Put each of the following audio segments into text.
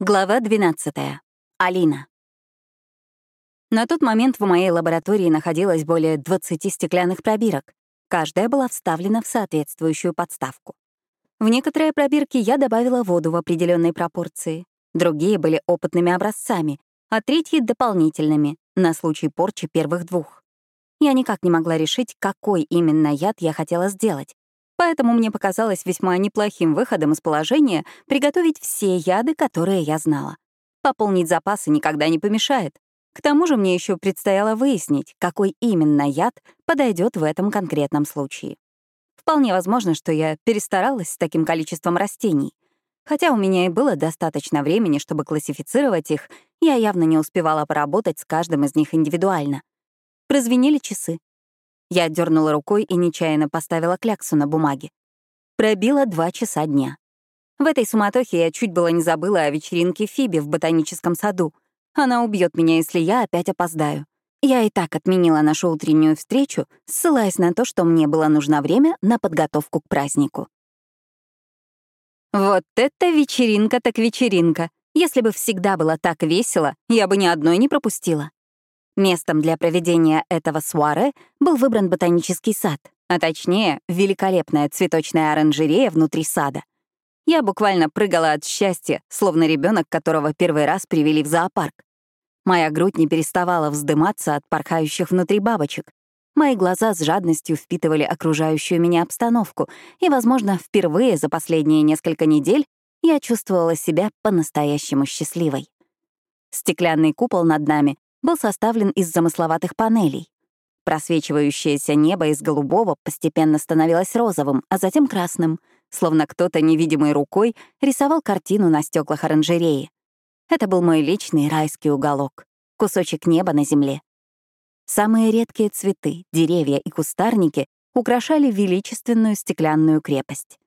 Глава 12. Алина. На тот момент в моей лаборатории находилось более 20 стеклянных пробирок. Каждая была вставлена в соответствующую подставку. В некоторые пробирки я добавила воду в определенной пропорции, другие были опытными образцами, а третьи — дополнительными, на случай порчи первых двух. Я никак не могла решить, какой именно яд я хотела сделать, Поэтому мне показалось весьма неплохим выходом из положения приготовить все яды, которые я знала. Пополнить запасы никогда не помешает. К тому же мне еще предстояло выяснить, какой именно яд подойдет в этом конкретном случае. Вполне возможно, что я перестаралась с таким количеством растений. Хотя у меня и было достаточно времени, чтобы классифицировать их, я явно не успевала поработать с каждым из них индивидуально. Прозвенели часы. Я дернула рукой и нечаянно поставила кляксу на бумаге. Пробило два часа дня. В этой суматохе я чуть было не забыла о вечеринке Фиби в ботаническом саду. Она убьет меня, если я опять опоздаю. Я и так отменила нашу утреннюю встречу, ссылаясь на то, что мне было нужно время на подготовку к празднику. Вот это вечеринка так вечеринка. Если бы всегда было так весело, я бы ни одной не пропустила. Местом для проведения этого суаре был выбран ботанический сад, а точнее, великолепная цветочная оранжерея внутри сада. Я буквально прыгала от счастья, словно ребенок, которого первый раз привели в зоопарк. Моя грудь не переставала вздыматься от порхающих внутри бабочек. Мои глаза с жадностью впитывали окружающую меня обстановку, и, возможно, впервые за последние несколько недель я чувствовала себя по-настоящему счастливой. Стеклянный купол над нами был составлен из замысловатых панелей. Просвечивающееся небо из голубого постепенно становилось розовым, а затем красным, словно кто-то невидимой рукой рисовал картину на стеклах оранжереи. Это был мой личный райский уголок, кусочек неба на земле. Самые редкие цветы, деревья и кустарники украшали величественную стеклянную крепость.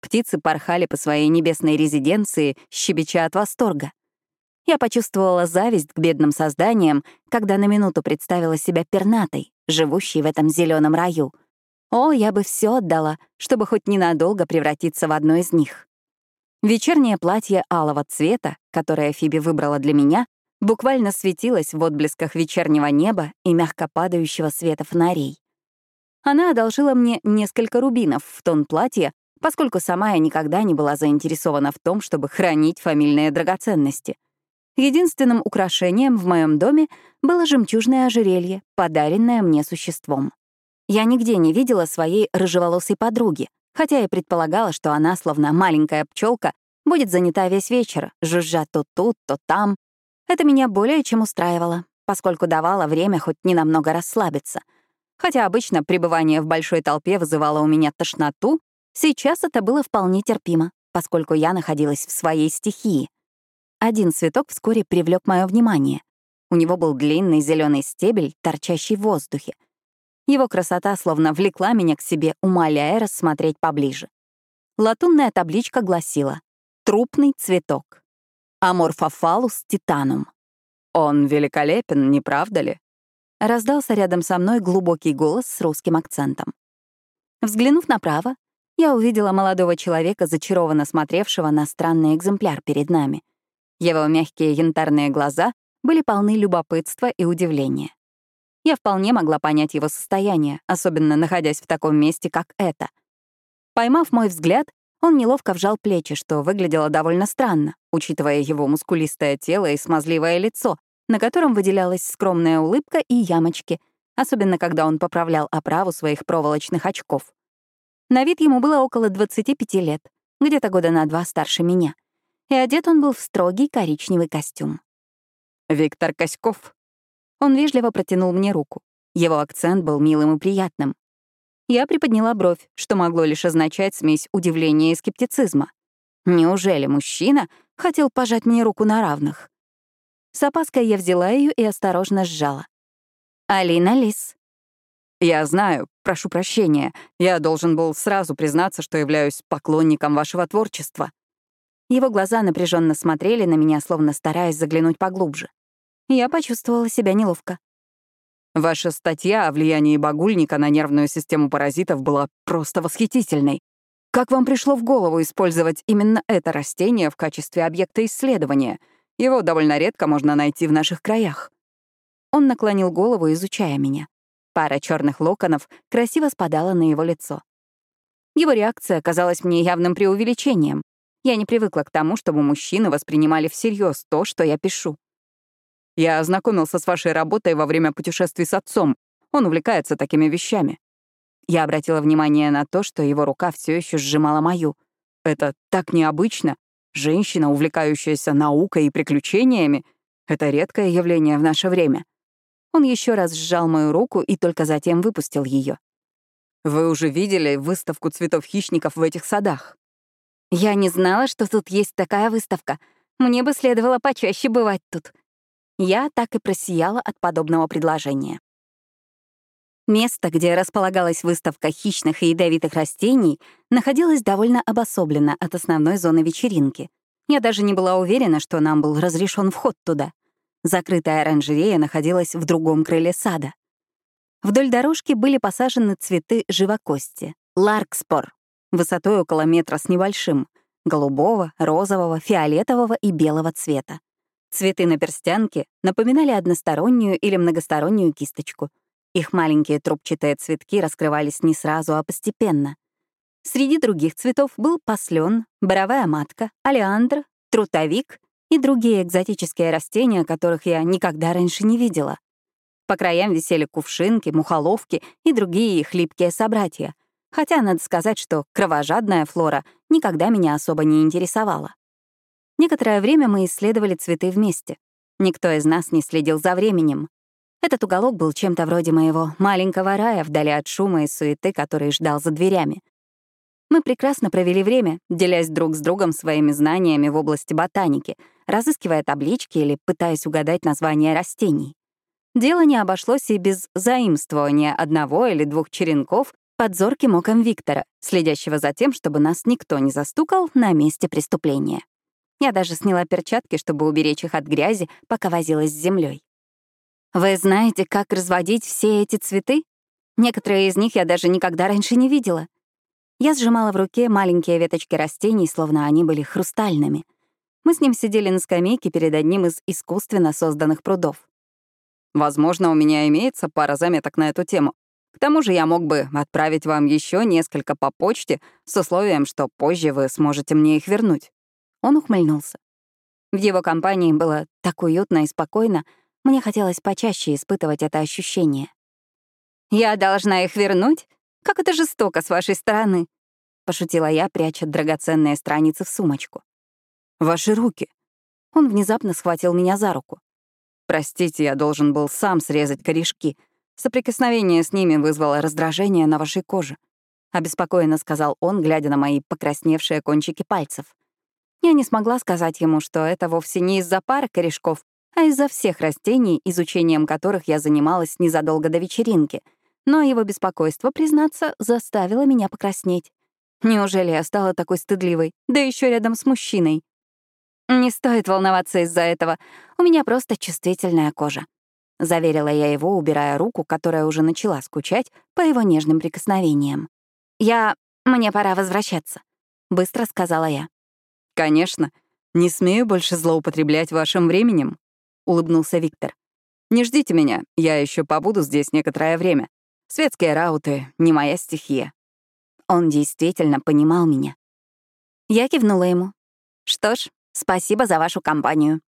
Птицы порхали по своей небесной резиденции, щебеча от восторга. Я почувствовала зависть к бедным созданиям, когда на минуту представила себя пернатой, живущей в этом зеленом раю. О, я бы все отдала, чтобы хоть ненадолго превратиться в одно из них. Вечернее платье алого цвета, которое Фиби выбрала для меня, буквально светилось в отблесках вечернего неба и мягко падающего света фонарей. Она одолжила мне несколько рубинов в тон платья, поскольку сама я никогда не была заинтересована в том, чтобы хранить фамильные драгоценности. Единственным украшением в моем доме было жемчужное ожерелье, подаренное мне существом. Я нигде не видела своей рыжеволосой подруги, хотя и предполагала, что она, словно маленькая пчелка, будет занята весь вечер, жужжа то тут, то там. Это меня более чем устраивало, поскольку давало время хоть ненамного расслабиться. Хотя обычно пребывание в большой толпе вызывало у меня тошноту, сейчас это было вполне терпимо, поскольку я находилась в своей стихии, один цветок вскоре привлек мое внимание. У него был длинный зеленый стебель, торчащий в воздухе. Его красота словно влекла меня к себе, умоляя рассмотреть поближе. Латунная табличка гласила «Трупный цветок. Аморфофалус титанум». «Он великолепен, не правда ли?» Раздался рядом со мной глубокий голос с русским акцентом. Взглянув направо, я увидела молодого человека, зачарованно смотревшего на странный экземпляр перед нами — его мягкие янтарные глаза были полны любопытства и удивления. Я вполне могла понять его состояние, особенно находясь в таком месте, как это. Поймав мой взгляд, он неловко вжал плечи, что выглядело довольно странно, учитывая его мускулистое тело и смазливое лицо, на котором выделялась скромная улыбка и ямочки, особенно когда он поправлял оправу своих проволочных очков. На вид ему было около 25 лет, где-то года на два старше меня и одет он был в строгий коричневый костюм. «Виктор Коськов». Он вежливо протянул мне руку. Его акцент был милым и приятным. Я приподняла бровь, что могло лишь означать смесь удивления и скептицизма. Неужели мужчина хотел пожать мне руку на равных? С опаской я взяла ее и осторожно сжала. «Алина Лис». «Я знаю, прошу прощения. Я должен был сразу признаться, что являюсь поклонником вашего творчества», его глаза напряженно смотрели на меня, словно стараясь заглянуть поглубже. Я почувствовала себя неловко. Ваша статья о влиянии багульника на нервную систему паразитов была просто восхитительной. Как вам пришло в голову использовать именно это растение в качестве объекта исследования? Его довольно редко можно найти в наших краях. Он наклонил голову, изучая меня. Пара черных локонов красиво спадала на его лицо. Его реакция казалась мне явным преувеличением. Я не привыкла к тому, чтобы мужчины воспринимали всерьез то, что я пишу. Я ознакомился с вашей работой во время путешествий с отцом. Он увлекается такими вещами. Я обратила внимание на то, что его рука все еще сжимала мою. Это так необычно. Женщина, увлекающаяся наукой и приключениями, это редкое явление в наше время. Он еще раз сжал мою руку и только затем выпустил ее. Вы уже видели выставку цветов хищников в этих садах? Я не знала, что тут есть такая выставка. Мне бы следовало почаще бывать тут. Я так и просияла от подобного предложения. Место, где располагалась выставка хищных и ядовитых растений, находилось довольно обособленно от основной зоны вечеринки. Я даже не была уверена, что нам был разрешен вход туда. Закрытая оранжерея находилась в другом крыле сада. Вдоль дорожки были посажены цветы живокости — ларкспор, высотой около метра с небольшим, голубого, розового, фиолетового и белого цвета. Цветы на перстянке напоминали одностороннюю или многостороннюю кисточку — их маленькие трубчатые цветки раскрывались не сразу, а постепенно. Среди других цветов был послен, боровая матка, алиандр, трутовик и другие экзотические растения, которых я никогда раньше не видела. По краям висели кувшинки, мухоловки и другие хлипкие собратья. Хотя надо сказать, что кровожадная флора никогда меня особо не интересовала. Некоторое время мы исследовали цветы вместе. Никто из нас не следил за временем. Этот уголок был чем-то вроде моего маленького рая вдали от шума и суеты, который ждал за дверями. Мы прекрасно провели время, делясь друг с другом своими знаниями в области ботаники, разыскивая таблички или пытаясь угадать названия растений. Дело не обошлось и без заимствования одного или двух черенков под зорким оком Виктора, следящего за тем, чтобы нас никто не застукал на месте преступления. Я даже сняла перчатки, чтобы уберечь их от грязи, пока возилась с землей. Вы знаете, как разводить все эти цветы? Некоторые из них я даже никогда раньше не видела. Я сжимала в руке маленькие веточки растений, словно они были хрустальными. Мы с ним сидели на скамейке перед одним из искусственно созданных прудов. Возможно, у меня имеется пара заметок на эту тему. К тому же я мог бы отправить вам еще несколько по почте с условием, что позже вы сможете мне их вернуть. Он ухмыльнулся. В его компании было так уютно и спокойно, мне хотелось почаще испытывать это ощущение. «Я должна их вернуть? Как это жестоко с вашей стороны!» — пошутила я, пряча драгоценные страницы в сумочку. «Ваши руки!» Он внезапно схватил меня за руку. «Простите, я должен был сам срезать корешки. Соприкосновение с ними вызвало раздражение на вашей коже», — обеспокоенно сказал он, глядя на мои покрасневшие кончики пальцев. Я не смогла сказать ему, что это вовсе не из-за пары корешков, а из-за всех растений, изучением которых я занималась незадолго до вечеринки. Но его беспокойство, признаться, заставило меня покраснеть. Неужели я стала такой стыдливой, да еще рядом с мужчиной? «Не стоит волноваться из-за этого. У меня просто чувствительная кожа», — заверила я его, убирая руку, которая уже начала скучать по его нежным прикосновениям. «Я... Мне пора возвращаться», — быстро сказала я. «Конечно. Не смею больше злоупотреблять вашим временем», — улыбнулся Виктор. «Не ждите меня, я еще побуду здесь некоторое время. Светские рауты — не моя стихия». Он действительно понимал меня. Я кивнула ему. «Что ж, спасибо за вашу компанию».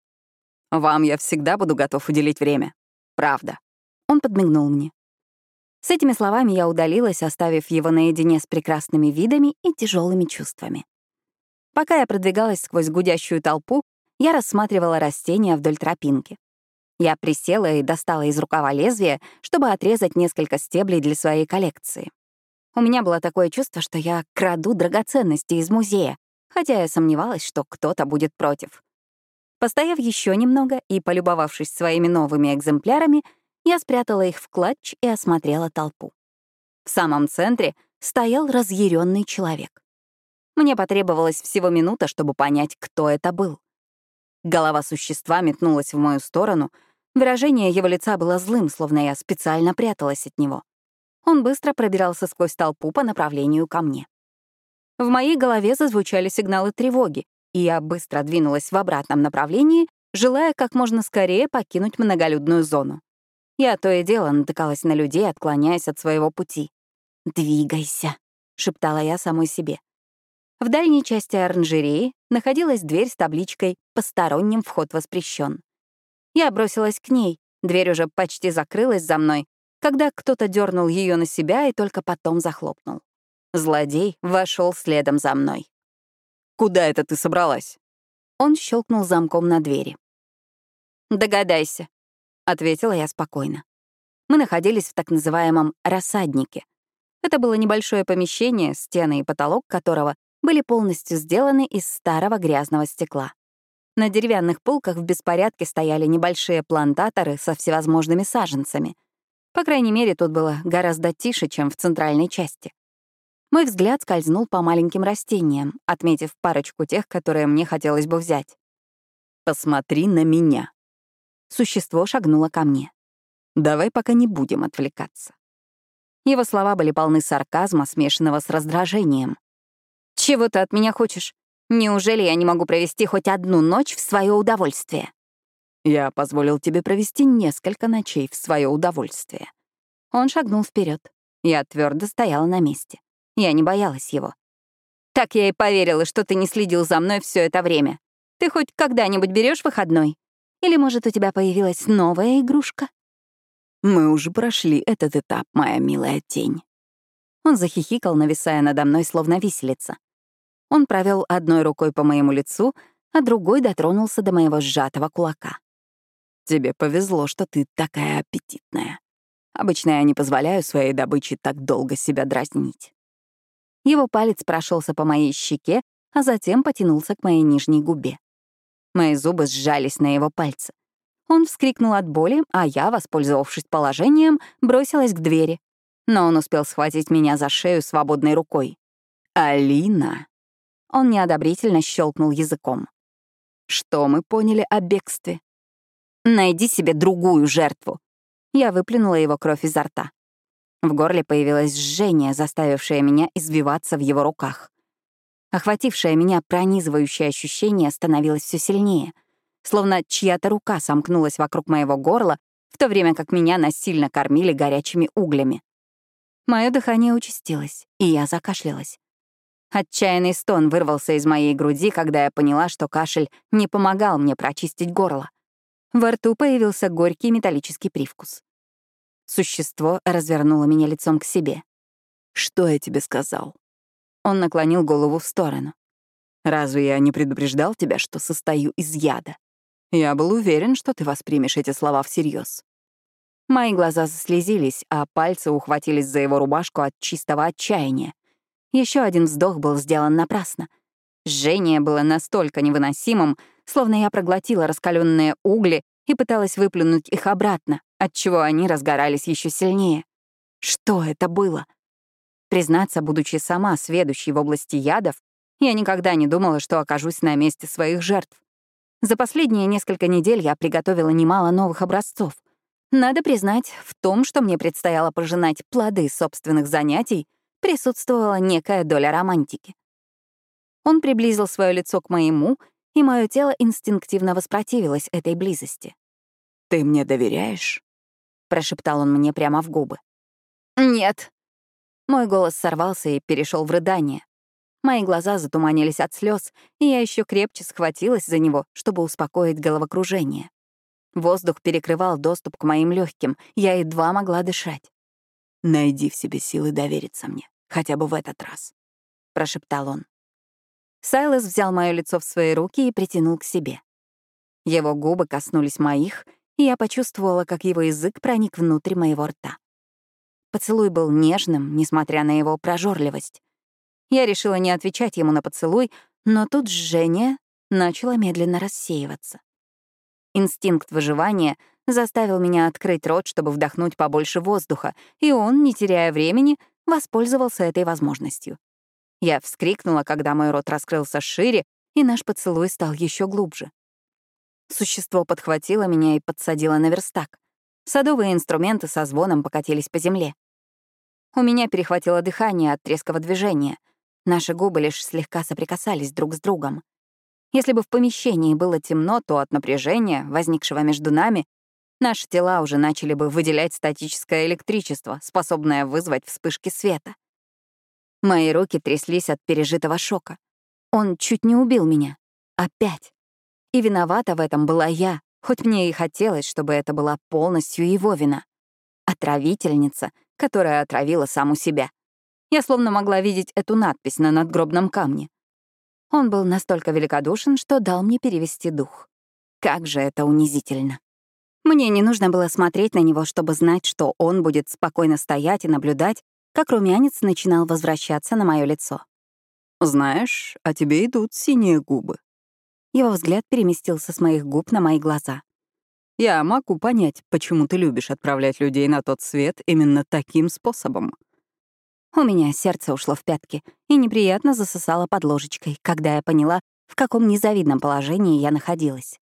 «Вам я всегда буду готов уделить время. Правда». Он подмигнул мне. С этими словами я удалилась, оставив его наедине с прекрасными видами и тяжелыми чувствами. Пока я продвигалась сквозь гудящую толпу, я рассматривала растения вдоль тропинки. Я присела и достала из рукава лезвие, чтобы отрезать несколько стеблей для своей коллекции. У меня было такое чувство, что я краду драгоценности из музея, хотя я сомневалась, что кто-то будет против. Постояв еще немного и полюбовавшись своими новыми экземплярами, я спрятала их в клатч и осмотрела толпу. В самом центре стоял разъяренный человек. Мне потребовалось всего минута, чтобы понять, кто это был. Голова существа метнулась в мою сторону. Выражение его лица было злым, словно я специально пряталась от него. Он быстро пробирался сквозь толпу по направлению ко мне. В моей голове зазвучали сигналы тревоги, и я быстро двинулась в обратном направлении, желая как можно скорее покинуть многолюдную зону. Я то и дело натыкалась на людей, отклоняясь от своего пути. «Двигайся», — шептала я самой себе. В дальней части оранжереи находилась дверь с табличкой «Посторонним вход воспрещен». Я бросилась к ней, дверь уже почти закрылась за мной, когда кто-то дернул ее на себя и только потом захлопнул. Злодей вошел следом за мной. «Куда это ты собралась?» Он щелкнул замком на двери. «Догадайся», — ответила я спокойно. Мы находились в так называемом «рассаднике». Это было небольшое помещение, стены и потолок которого были полностью сделаны из старого грязного стекла. На деревянных полках в беспорядке стояли небольшие плантаторы со всевозможными саженцами. По крайней мере, тут было гораздо тише, чем в центральной части. Мой взгляд скользнул по маленьким растениям, отметив парочку тех, которые мне хотелось бы взять. «Посмотри на меня». Существо шагнуло ко мне. «Давай пока не будем отвлекаться». Его слова были полны сарказма, смешанного с раздражением. «Чего ты от меня хочешь? Неужели я не могу провести хоть одну ночь в свое удовольствие?» «Я позволил тебе провести несколько ночей в свое удовольствие». Он шагнул вперед. Я твердо стояла на месте. Я не боялась его. «Так я и поверила, что ты не следил за мной все это время. Ты хоть когда-нибудь берешь выходной? Или, может, у тебя появилась новая игрушка?» «Мы уже прошли этот этап, моя милая тень». Он захихикал, нависая надо мной, словно виселица. Он провел одной рукой по моему лицу, а другой дотронулся до моего сжатого кулака. «Тебе повезло, что ты такая аппетитная. Обычно я не позволяю своей добыче так долго себя дразнить». Его палец прошелся по моей щеке, а затем потянулся к моей нижней губе. Мои зубы сжались на его пальце. Он вскрикнул от боли, а я, воспользовавшись положением, бросилась к двери. Но он успел схватить меня за шею свободной рукой. «Алина!» Он неодобрительно щелкнул языком. «Что мы поняли о бегстве?» «Найди себе другую жертву». Я выплюнула его кровь изо рта. В горле появилось жжение, заставившее меня извиваться в его руках. Охватившее меня пронизывающее ощущение становилось все сильнее, словно чья-то рука сомкнулась вокруг моего горла, в то время как меня насильно кормили горячими углями. Мое дыхание участилось, и я закашлялась. Отчаянный стон вырвался из моей груди, когда я поняла, что кашель не помогал мне прочистить горло. Во рту появился горький металлический привкус. Существо развернуло меня лицом к себе. «Что я тебе сказал?» Он наклонил голову в сторону. «Разве я не предупреждал тебя, что состою из яда? Я был уверен, что ты воспримешь эти слова всерьез. Мои глаза заслезились, а пальцы ухватились за его рубашку от чистого отчаяния. Еще один вздох был сделан напрасно. Жжение было настолько невыносимым, словно я проглотила раскаленные угли и пыталась выплюнуть их обратно, отчего они разгорались еще сильнее. Что это было? Признаться, будучи сама сведущей в области ядов, я никогда не думала, что окажусь на месте своих жертв. За последние несколько недель я приготовила немало новых образцов. Надо признать, в том, что мне предстояло пожинать плоды собственных занятий, присутствовала некая доля романтики. Он приблизил свое лицо к моему, и мое тело инстинктивно воспротивилось этой близости. «Ты мне доверяешь?» — прошептал он мне прямо в губы. «Нет». Мой голос сорвался и перешел в рыдание. Мои глаза затуманились от слез, и я еще крепче схватилась за него, чтобы успокоить головокружение. Воздух перекрывал доступ к моим легким, я едва могла дышать. «Найди в себе силы довериться мне хотя бы в этот раз», — прошептал он. Сайлос взял мое лицо в свои руки и притянул к себе. Его губы коснулись моих, и я почувствовала, как его язык проник внутрь моего рта. Поцелуй был нежным, несмотря на его прожорливость. Я решила не отвечать ему на поцелуй, но тут жжение начало медленно рассеиваться. Инстинкт выживания заставил меня открыть рот, чтобы вдохнуть побольше воздуха, и он, не теряя времени, воспользовался этой возможностью. Я вскрикнула, когда мой рот раскрылся шире, и наш поцелуй стал еще глубже. Существо подхватило меня и подсадило на верстак. Садовые инструменты со звоном покатились по земле. У меня перехватило дыхание от резкого движения. Наши губы лишь слегка соприкасались друг с другом. Если бы в помещении было темно, то от напряжения, возникшего между нами, наши тела уже начали бы выделять статическое электричество, способное вызвать вспышки света. Мои руки тряслись от пережитого шока. Он чуть не убил меня. Опять. И виновата в этом была я, хоть мне и хотелось, чтобы это была полностью его вина. Отравительница, которая отравила саму себя. Я словно могла видеть эту надпись на надгробном камне. Он был настолько великодушен, что дал мне перевести дух. Как же это унизительно. Мне не нужно было смотреть на него, чтобы знать, что он будет спокойно стоять и наблюдать, как румянец начинал возвращаться на мое лицо. «Знаешь, а тебе идут синие губы». Его взгляд переместился с моих губ на мои глаза. «Я могу понять, почему ты любишь отправлять людей на тот свет именно таким способом. У меня сердце ушло в пятки и неприятно засосало под ложечкой, когда я поняла, в каком незавидном положении я находилась.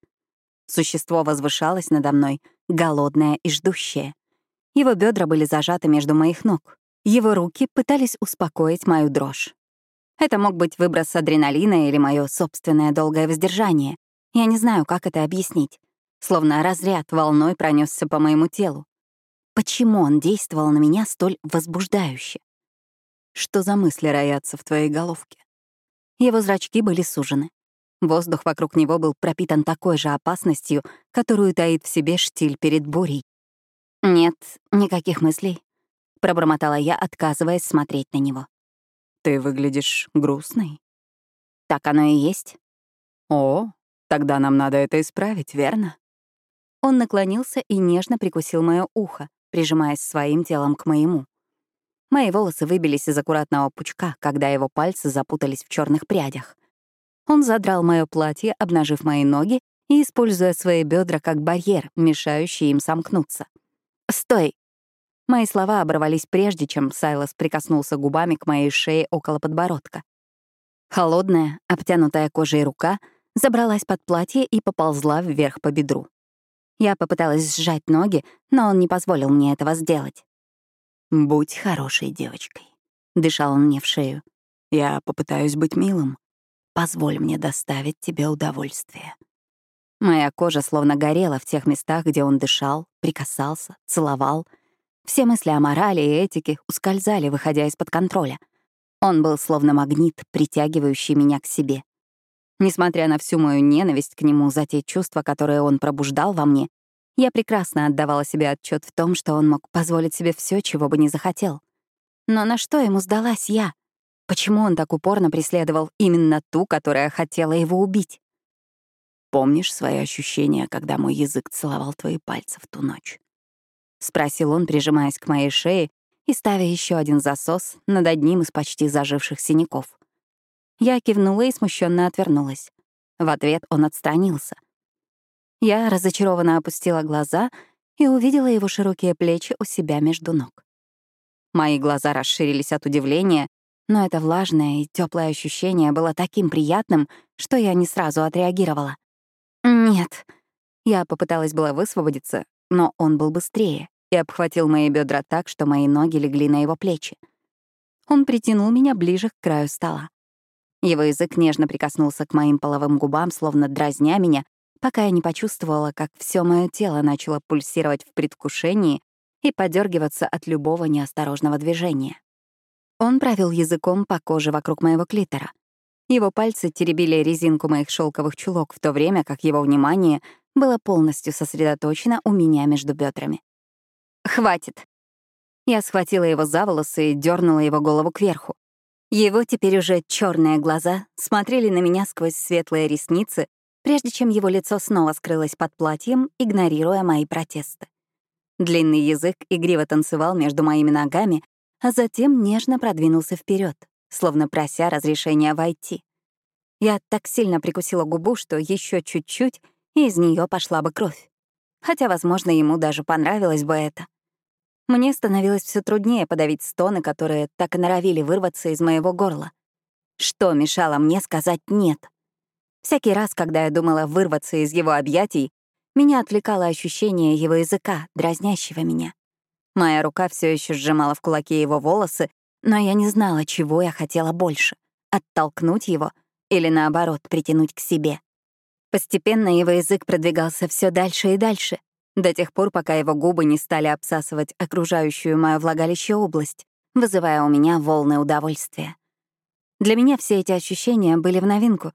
Существо возвышалось надо мной, голодное и ждущее. Его бедра были зажаты между моих ног. Его руки пытались успокоить мою дрожь. Это мог быть выброс адреналина или мое собственное долгое воздержание. Я не знаю, как это объяснить. Словно разряд волной пронесся по моему телу. Почему он действовал на меня столь возбуждающе? Что за мысли роятся в твоей головке? Его зрачки были сужены. Воздух вокруг него был пропитан такой же опасностью, которую таит в себе штиль перед бурей. «Нет, никаких мыслей», — пробормотала я, отказываясь смотреть на него. «Ты выглядишь грустной». «Так оно и есть». «О, тогда нам надо это исправить, верно?» Он наклонился и нежно прикусил мое ухо, прижимаясь своим телом к моему. Мои волосы выбились из аккуратного пучка, когда его пальцы запутались в черных прядях. Он задрал мое платье, обнажив мои ноги и используя свои бедра как барьер, мешающий им сомкнуться. «Стой!» Мои слова оборвались прежде, чем Сайлос прикоснулся губами к моей шее около подбородка. Холодная, обтянутая кожей рука забралась под платье и поползла вверх по бедру. Я попыталась сжать ноги, но он не позволил мне этого сделать. «Будь хорошей девочкой», — дышал он мне в шею. «Я попытаюсь быть милым. Позволь мне доставить тебе удовольствие». Моя кожа словно горела в тех местах, где он дышал, прикасался, целовал. Все мысли о морали и этике ускользали, выходя из-под контроля. Он был словно магнит, притягивающий меня к себе. Несмотря на всю мою ненависть к нему за те чувства, которые он пробуждал во мне, я прекрасно отдавала себе отчет в том, что он мог позволить себе все, чего бы не захотел. Но на что ему сдалась я? Почему он так упорно преследовал именно ту, которая хотела его убить? «Помнишь свои ощущения, когда мой язык целовал твои пальцы в ту ночь?» — спросил он, прижимаясь к моей шее и ставя еще один засос над одним из почти заживших синяков. Я кивнула и смущенно отвернулась. В ответ он отстранился — я разочарованно опустила глаза и увидела его широкие плечи у себя между ног. Мои глаза расширились от удивления, но это влажное и теплое ощущение было таким приятным, что я не сразу отреагировала. «Нет». Я попыталась было высвободиться, но он был быстрее и обхватил мои бедра так, что мои ноги легли на его плечи. Он притянул меня ближе к краю стола. Его язык нежно прикоснулся к моим половым губам, словно дразня меня, пока я не почувствовала, как все мое тело начало пульсировать в предвкушении и подергиваться от любого неосторожного движения. Он провел языком по коже вокруг моего клитора. Его пальцы теребили резинку моих шелковых чулок, в то время как его внимание было полностью сосредоточено у меня между бедрами. «Хватит!» Я схватила его за волосы и дернула его голову кверху. Его теперь уже черные глаза смотрели на меня сквозь светлые ресницы, прежде чем его лицо снова скрылось под платьем, игнорируя мои протесты. Длинный язык игриво танцевал между моими ногами, а затем нежно продвинулся вперед, словно прося разрешения войти. Я так сильно прикусила губу, что еще чуть-чуть, и из нее пошла бы кровь. Хотя, возможно, ему даже понравилось бы это. Мне становилось все труднее подавить стоны, которые так и норовили вырваться из моего горла. Что мешало мне сказать «нет»? Всякий раз, когда я думала вырваться из его объятий, меня отвлекало ощущение его языка, дразнящего меня. Моя рука все еще сжимала в кулаке его волосы, но я не знала, чего я хотела больше оттолкнуть его или, наоборот, притянуть к себе. Постепенно его язык продвигался все дальше и дальше, до тех пор, пока его губы не стали обсасывать окружающую мое влагалище область, вызывая у меня волны удовольствия. Для меня все эти ощущения были в новинку.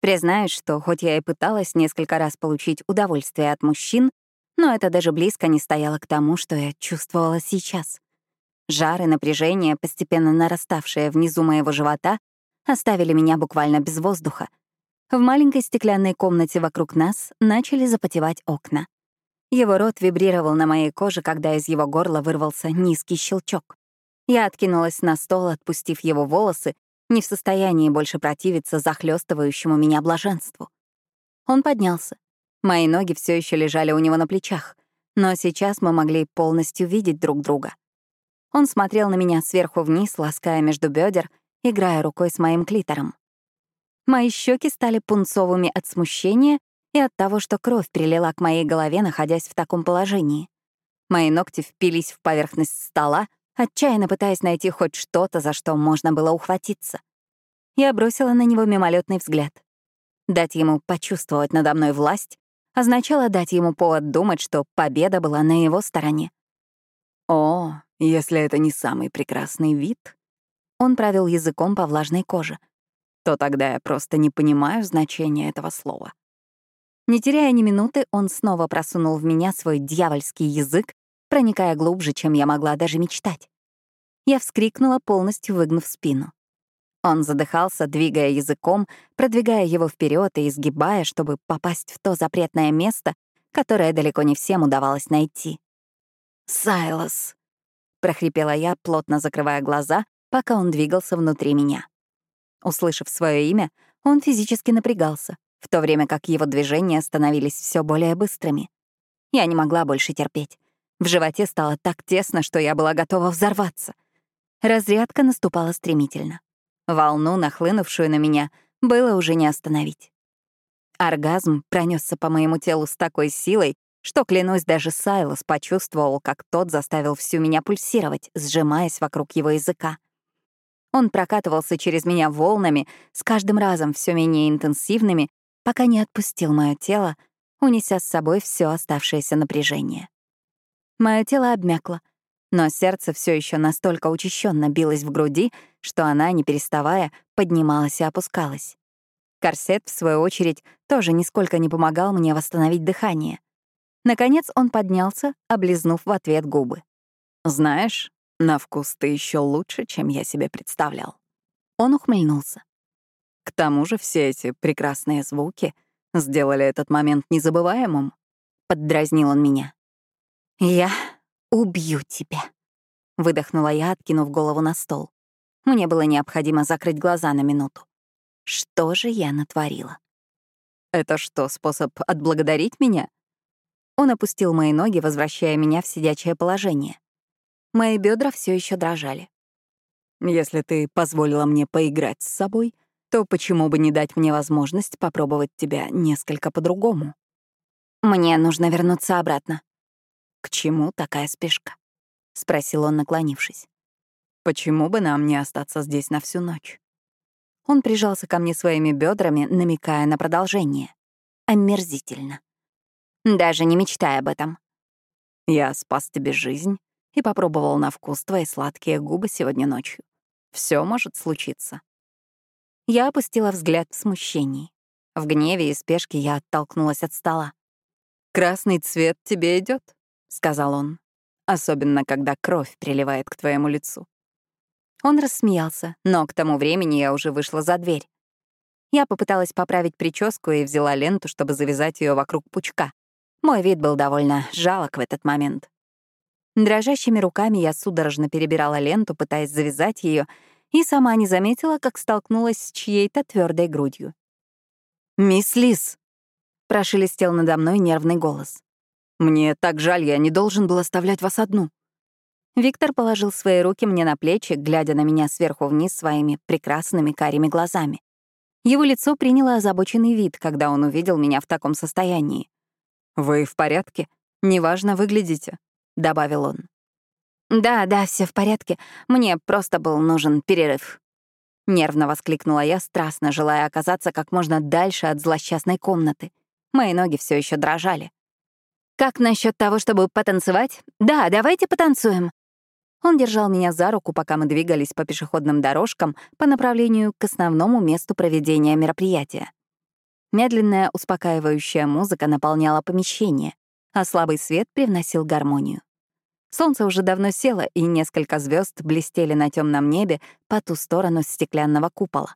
Признаюсь, что хоть я и пыталась несколько раз получить удовольствие от мужчин, но это даже близко не стояло к тому, что я чувствовала сейчас. Жар и напряжение, постепенно нараставшие внизу моего живота, оставили меня буквально без воздуха. В маленькой стеклянной комнате вокруг нас начали запотевать окна. Его рот вибрировал на моей коже, когда из его горла вырвался низкий щелчок. Я откинулась на стол, отпустив его волосы, не в состоянии больше противиться захлестывающему меня блаженству. Он поднялся. Мои ноги все еще лежали у него на плечах, но сейчас мы могли полностью видеть друг друга. Он смотрел на меня сверху вниз, лаская между бедер, играя рукой с моим клитором. Мои щеки стали пунцовыми от смущения и от того, что кровь прилила к моей голове, находясь в таком положении. Мои ногти впились в поверхность стола, отчаянно пытаясь найти хоть что-то, за что можно было ухватиться. Я бросила на него мимолетный взгляд. Дать ему почувствовать надо мной власть означало дать ему повод думать, что победа была на его стороне. «О, если это не самый прекрасный вид», — он провел языком по влажной коже, то тогда я просто не понимаю значения этого слова. Не теряя ни минуты, он снова просунул в меня свой дьявольский язык, проникая глубже, чем я могла даже мечтать. Я вскрикнула, полностью выгнув спину. Он задыхался, двигая языком, продвигая его вперед и изгибая, чтобы попасть в то запретное место, которое далеко не всем удавалось найти. «Сайлос!» — прохрипела я, плотно закрывая глаза, пока он двигался внутри меня. Услышав свое имя, он физически напрягался, в то время как его движения становились все более быстрыми. Я не могла больше терпеть. В животе стало так тесно, что я была готова взорваться. Разрядка наступала стремительно. Волну, нахлынувшую на меня, было уже не остановить. Оргазм пронесся по моему телу с такой силой, что, клянусь, даже Сайлос почувствовал, как тот заставил всю меня пульсировать, сжимаясь вокруг его языка. Он прокатывался через меня волнами, с каждым разом все менее интенсивными, пока не отпустил мое тело, унеся с собой все оставшееся напряжение. Мое тело обмякло, но сердце все еще настолько учащенно билось в груди, что она, не переставая, поднималась и опускалась. Корсет, в свою очередь, тоже нисколько не помогал мне восстановить дыхание. Наконец он поднялся, облизнув в ответ губы. «Знаешь, на вкус ты еще лучше, чем я себе представлял». Он ухмыльнулся. К тому же все эти прекрасные звуки сделали этот момент незабываемым. Поддразнил он меня. «Я убью тебя», — выдохнула я, откинув голову на стол. Мне было необходимо закрыть глаза на минуту. Что же я натворила? «Это что, способ отблагодарить меня?» Он опустил мои ноги, возвращая меня в сидячее положение. Мои бедра все еще дрожали. «Если ты позволила мне поиграть с собой, то почему бы не дать мне возможность попробовать тебя несколько по-другому? Мне нужно вернуться обратно. К чему такая спешка? спросил он, наклонившись. Почему бы нам не остаться здесь на всю ночь? Он прижался ко мне своими бедрами, намекая на продолжение. Омерзительно. Даже не мечтай об этом. Я спас тебе жизнь и попробовал на вкус твои сладкие губы сегодня ночью. Все может случиться. Я опустила взгляд в смущении. В гневе и спешке я оттолкнулась от стола. «Красный цвет тебе идет, сказал он. «Особенно, когда кровь приливает к твоему лицу». Он рассмеялся, но к тому времени я уже вышла за дверь. Я попыталась поправить прическу и взяла ленту, чтобы завязать ее вокруг пучка. Мой вид был довольно жалок в этот момент. Дрожащими руками я судорожно перебирала ленту, пытаясь завязать ее, и сама не заметила, как столкнулась с чьей-то твердой грудью. «Мисс Лис!» — прошелестел надо мной нервный голос. «Мне так жаль, я не должен был оставлять вас одну». Виктор положил свои руки мне на плечи, глядя на меня сверху вниз своими прекрасными карими глазами. Его лицо приняло озабоченный вид, когда он увидел меня в таком состоянии. «Вы в порядке? Неважно выглядите», — добавил он. «Да, да, все в порядке. Мне просто был нужен перерыв». Нервно воскликнула я, страстно желая оказаться как можно дальше от злосчастной комнаты. Мои ноги все еще дрожали. «Как насчет того, чтобы потанцевать? Да, давайте потанцуем». Он держал меня за руку, пока мы двигались по пешеходным дорожкам по направлению к основному месту проведения мероприятия. Медленная, успокаивающая музыка наполняла помещение, а слабый свет привносил гармонию. Солнце уже давно село, и несколько звезд блестели на темном небе по ту сторону стеклянного купола.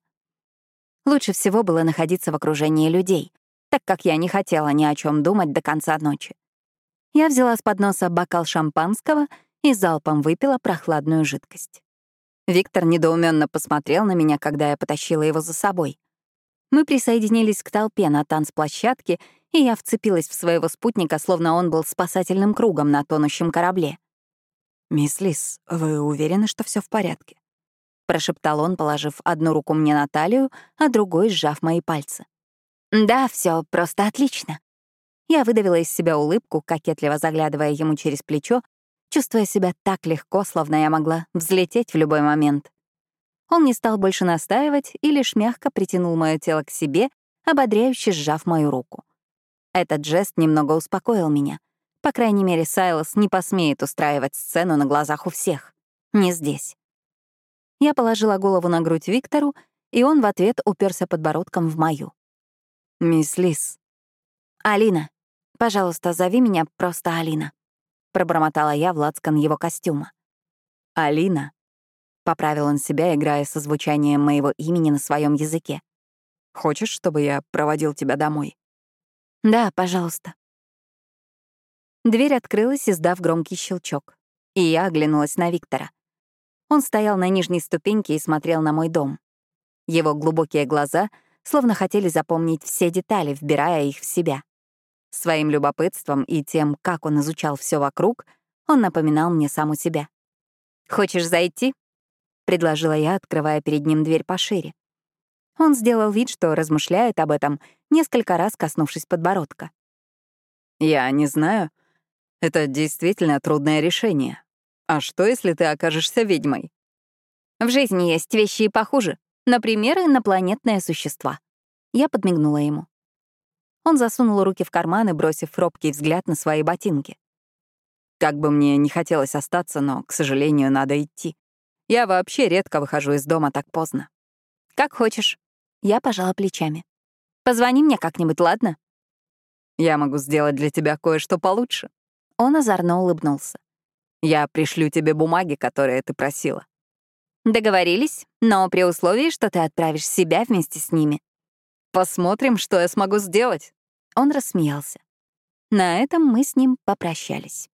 Лучше всего было находиться в окружении людей, так как я не хотела ни о чем думать до конца ночи. Я взяла с подноса бокал шампанского и залпом выпила прохладную жидкость. Виктор недоуменно посмотрел на меня, когда я потащила его за собой. Мы присоединились к толпе на танцплощадке, и я вцепилась в своего спутника, словно он был спасательным кругом на тонущем корабле. «Мисс Лис, вы уверены, что все в порядке?» — прошептал он, положив одну руку мне на талию, а другой сжав мои пальцы. «Да, все просто отлично». Я выдавила из себя улыбку, кокетливо заглядывая ему через плечо, чувствуя себя так легко, словно я могла взлететь в любой момент. Он не стал больше настаивать и лишь мягко притянул мое тело к себе, ободряюще сжав мою руку. Этот жест немного успокоил меня. По крайней мере, Сайлос не посмеет устраивать сцену на глазах у всех. Не здесь. Я положила голову на грудь Виктору, и он в ответ уперся подбородком в мою. «Мисс Лис». «Алина. Пожалуйста, зови меня просто Алина», — пробормотала я в лацкан его костюма. «Алина», — поправил он себя, играя со звучанием моего имени на своем языке. «Хочешь, чтобы я проводил тебя домой?» «Да, пожалуйста». Дверь открылась, издав громкий щелчок. И я оглянулась на Виктора. Он стоял на нижней ступеньке и смотрел на мой дом. Его глубокие глаза словно хотели запомнить все детали, вбирая их в себя. Своим любопытством и тем, как он изучал все вокруг, он напоминал мне саму себя. «Хочешь зайти?» — предложила я, открывая перед ним дверь пошире. Он сделал вид, что размышляет об этом, несколько раз коснувшись подбородка. «Я не знаю», это действительно трудное решение. А что, если ты окажешься ведьмой? В жизни есть вещи и похуже. Например, инопланетные существа. Я подмигнула ему. Он засунул руки в карманы, бросив робкий взгляд на свои ботинки. Как бы мне не хотелось остаться, но, к сожалению, надо идти. Я вообще редко выхожу из дома так поздно. Как хочешь. Я пожала плечами. Позвони мне как-нибудь, ладно? Я могу сделать для тебя кое-что получше. Он озорно улыбнулся. «Я пришлю тебе бумаги, которые ты просила». «Договорились, но при условии, что ты отправишь себя вместе с ними». «Посмотрим, что я смогу сделать». Он рассмеялся. На этом мы с ним попрощались.